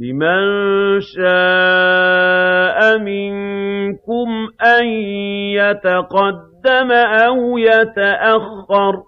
لِمَن شَاءَ مِنكُمْ أَن يَتَقَدَّمَ أَوْ يَتَأَخَّرَ